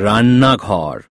রান্নাঘর